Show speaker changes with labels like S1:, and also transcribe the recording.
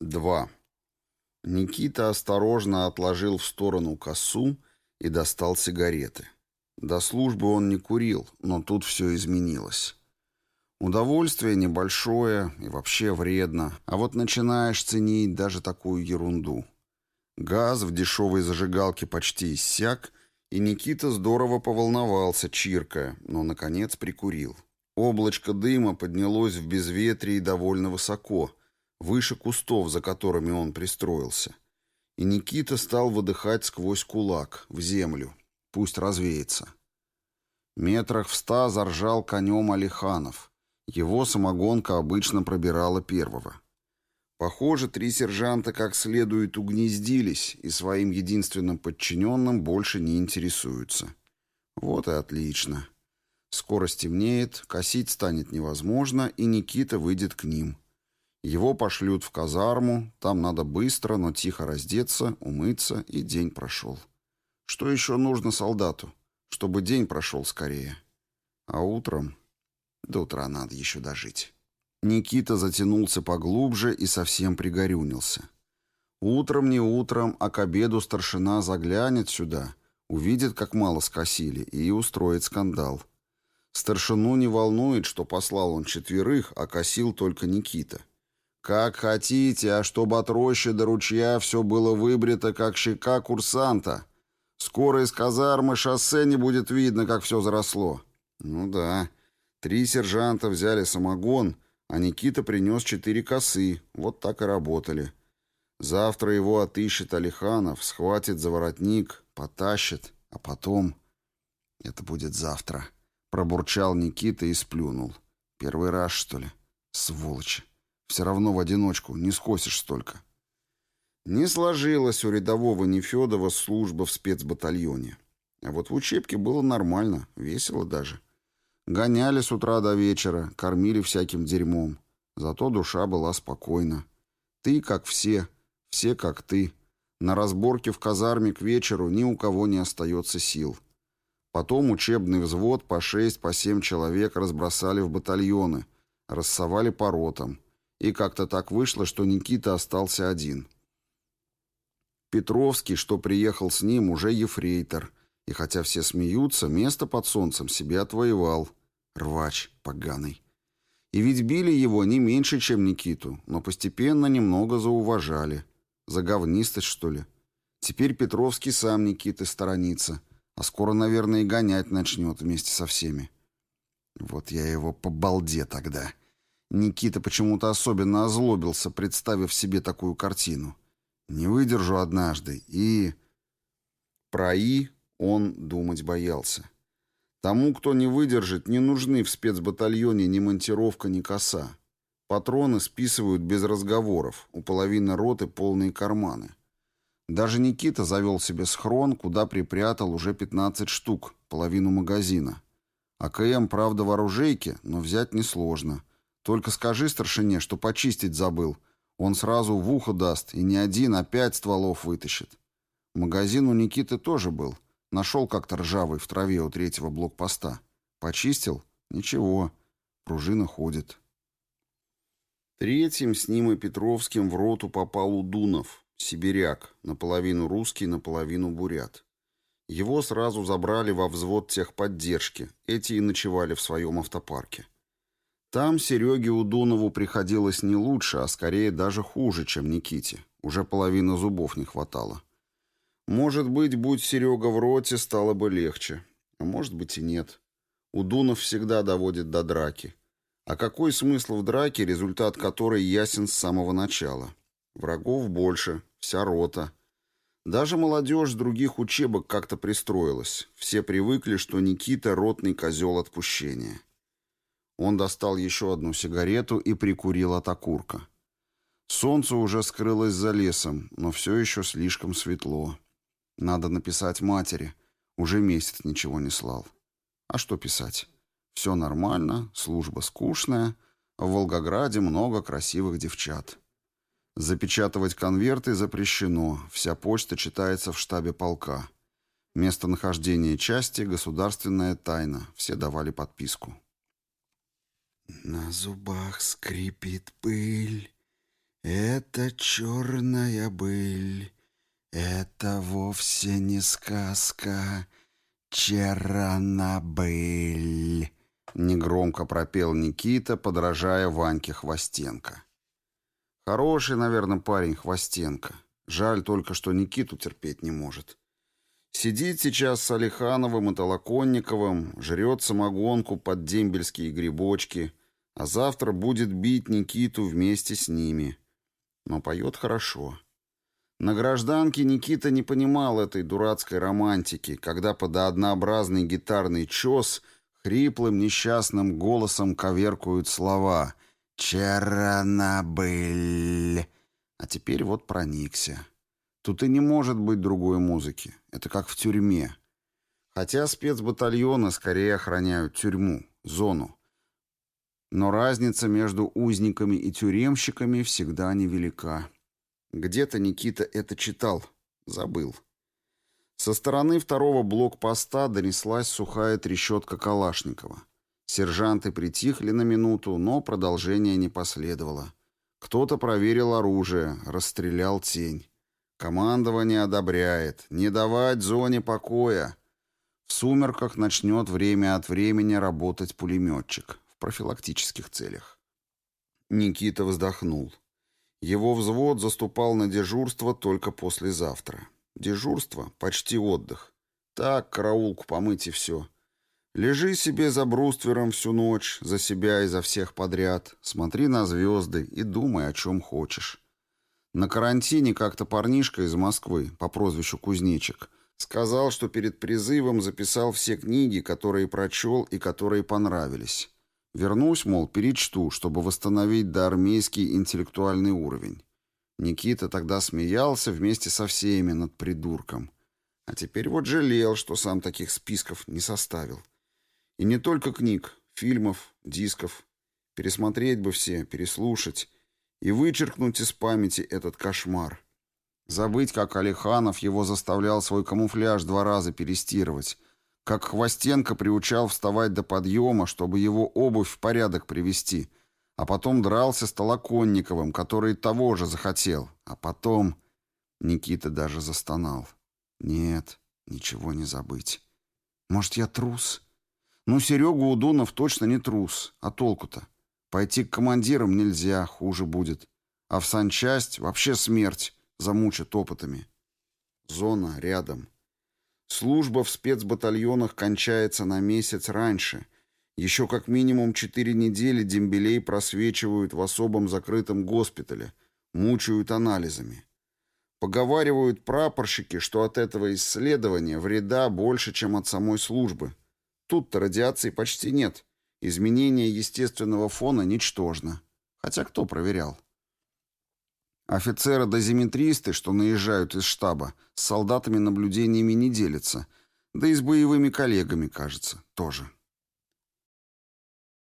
S1: 2. Никита осторожно отложил в сторону косу и достал сигареты. До службы он не курил, но тут все изменилось. Удовольствие небольшое и вообще вредно, а вот начинаешь ценить даже такую ерунду. Газ в дешевой зажигалке почти иссяк, и Никита здорово поволновался, чиркая, но, наконец, прикурил. Облачко дыма поднялось в безветрие довольно высоко, выше кустов, за которыми он пристроился. И Никита стал выдыхать сквозь кулак, в землю. Пусть развеется. Метрах в ста заржал конем Алиханов. Его самогонка обычно пробирала первого. Похоже, три сержанта как следует угнездились и своим единственным подчиненным больше не интересуются. Вот и отлично. Скоро стемнеет, косить станет невозможно, и Никита выйдет к ним. Его пошлют в казарму, там надо быстро, но тихо раздеться, умыться, и день прошел. Что еще нужно солдату? Чтобы день прошел скорее. А утром... До утра надо еще дожить. Никита затянулся поглубже и совсем пригорюнился. Утром не утром, а к обеду старшина заглянет сюда, увидит, как мало скосили, и устроит скандал. Старшину не волнует, что послал он четверых, а косил только Никита. Как хотите, а чтобы от рощи до ручья все было выбрито, как щека курсанта. Скоро из казармы шоссе не будет видно, как все заросло. Ну да, Три сержанта взяли самогон, а Никита принес четыре косы. Вот так и работали. Завтра его отыщет Алиханов, схватит за воротник, потащит, а потом... Это будет завтра. Пробурчал Никита и сплюнул. Первый раз, что ли? Сволочи. Все равно в одиночку, не скосишь столько. Не сложилось у рядового Нефедова служба в спецбатальоне. А вот в учебке было нормально, весело даже. Гоняли с утра до вечера, кормили всяким дерьмом. Зато душа была спокойна. Ты как все, все как ты. На разборке в казарме к вечеру ни у кого не остается сил. Потом учебный взвод по шесть, по семь человек разбросали в батальоны, рассовали по ротам. И как-то так вышло, что Никита остался один. Петровский, что приехал с ним, уже ефрейтор. И хотя все смеются, место под солнцем себе отвоевал. Рвач поганый. И ведь били его не меньше, чем Никиту, но постепенно немного зауважали. За говнистость, что ли? Теперь Петровский сам Никиты сторонится, а скоро, наверное, и гонять начнет вместе со всеми. Вот я его по балде тогда. Никита почему-то особенно озлобился, представив себе такую картину. Не выдержу однажды, и... Про «и» он думать боялся. Тому, кто не выдержит, не нужны в спецбатальоне ни монтировка, ни коса. Патроны списывают без разговоров, у половины роты полные карманы. Даже Никита завел себе схрон, куда припрятал уже 15 штук, половину магазина. АКМ, правда, в оружейке, но взять несложно. Только скажи старшине, что почистить забыл. Он сразу в ухо даст, и не один, а пять стволов вытащит. Магазин у Никиты тоже был — Нашел как-то ржавый в траве у третьего блокпоста. Почистил? Ничего. Пружина ходит. Третьим с ним и Петровским в роту попал Удунов, сибиряк, наполовину русский, наполовину бурят. Его сразу забрали во взвод техподдержки, эти и ночевали в своем автопарке. Там Сереге Удунову приходилось не лучше, а скорее даже хуже, чем Никите. Уже половины зубов не хватало. Может быть, будь Серега в роте, стало бы легче. А может быть и нет. Удунов всегда доводит до драки. А какой смысл в драке, результат которой ясен с самого начала? Врагов больше, вся рота. Даже молодежь других учебок как-то пристроилась. Все привыкли, что Никита — ротный козел отпущения. Он достал еще одну сигарету и прикурил от окурка. Солнце уже скрылось за лесом, но все еще слишком светло. Надо написать матери. Уже месяц ничего не слал. А что писать? Все нормально, служба скучная. В Волгограде много красивых девчат. Запечатывать конверты запрещено. Вся почта читается в штабе полка. Местонахождение части – государственная тайна. Все давали подписку.
S2: На зубах скрипит пыль,
S1: «Это черная быль, это вовсе не сказка, Чернобыль», — негромко пропел Никита, подражая Ваньке Хвостенко. Хороший, наверное, парень Хвостенко. Жаль только, что Никиту терпеть не может. Сидит сейчас с Алихановым и Толоконниковым, жрет самогонку под дембельские грибочки, а завтра будет бить Никиту вместе с ними. Но поет хорошо. На гражданке Никита не понимал этой дурацкой романтики, когда под однообразный гитарный чес хриплым несчастным голосом коверкуют слова — Чернобыль. А теперь вот проникся. Тут и не может быть другой музыки. Это как в тюрьме. Хотя спецбатальоны скорее охраняют тюрьму, зону. Но разница между узниками и тюремщиками всегда невелика. Где-то Никита это читал, забыл. Со стороны второго блокпоста донеслась сухая трещотка Калашникова. Сержанты притихли на минуту, но продолжения не последовало. Кто-то проверил оружие, расстрелял тень. Командование одобряет. Не давать зоне покоя. В сумерках начнет время от времени работать пулеметчик профилактических целях. Никита вздохнул. Его взвод заступал на дежурство только послезавтра. Дежурство — почти отдых. Так, караулку помыть и все. Лежи себе за бруствером всю ночь, за себя и за всех подряд, смотри на звезды и думай, о чем хочешь. На карантине как-то парнишка из Москвы по прозвищу Кузнечик сказал, что перед призывом записал все книги, которые прочел и которые понравились. Вернусь, мол, перечту, чтобы восстановить доармейский интеллектуальный уровень. Никита тогда смеялся вместе со всеми над придурком. А теперь вот жалел, что сам таких списков не составил. И не только книг, фильмов, дисков. Пересмотреть бы все, переслушать и вычеркнуть из памяти этот кошмар. Забыть, как Алиханов его заставлял свой камуфляж два раза перестирывать, как Хвостенко приучал вставать до подъема, чтобы его обувь в порядок привести, а потом дрался с Толоконниковым, который того же захотел, а потом... Никита даже застонал. Нет, ничего не забыть. Может, я трус? Ну, Серега Удунов точно не трус. А толку-то? Пойти к командирам нельзя, хуже будет. А в санчасть вообще смерть замучат опытами. Зона рядом. Служба в спецбатальонах кончается на месяц раньше. Еще как минимум четыре недели дембелей просвечивают в особом закрытом госпитале, мучают анализами. Поговаривают прапорщики, что от этого исследования вреда больше, чем от самой службы. Тут-то радиации почти нет. Изменение естественного фона ничтожно. Хотя кто проверял? Офицеры-дозиметристы, что наезжают из штаба, с солдатами наблюдениями не делятся. Да и с боевыми коллегами, кажется, тоже.